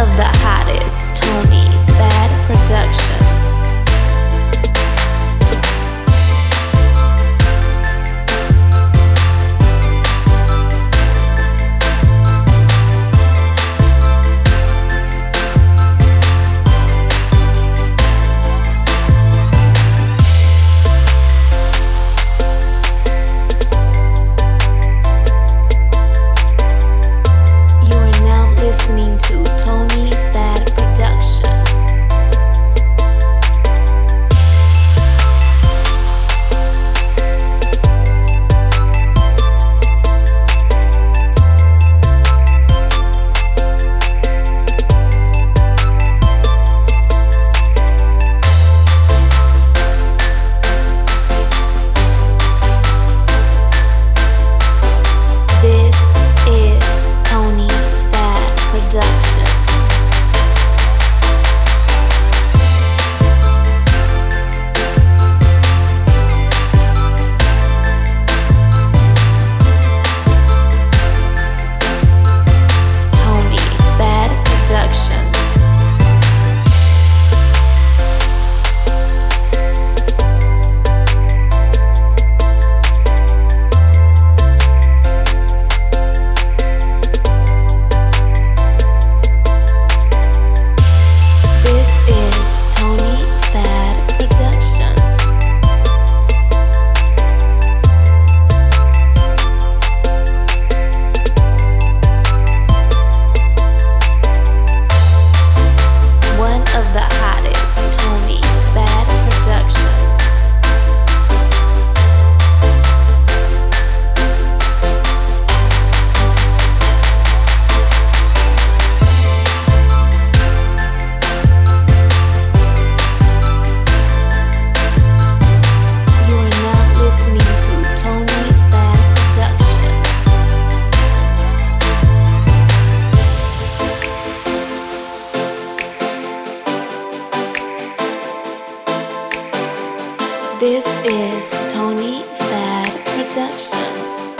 of that. This is Tony Fad Productions.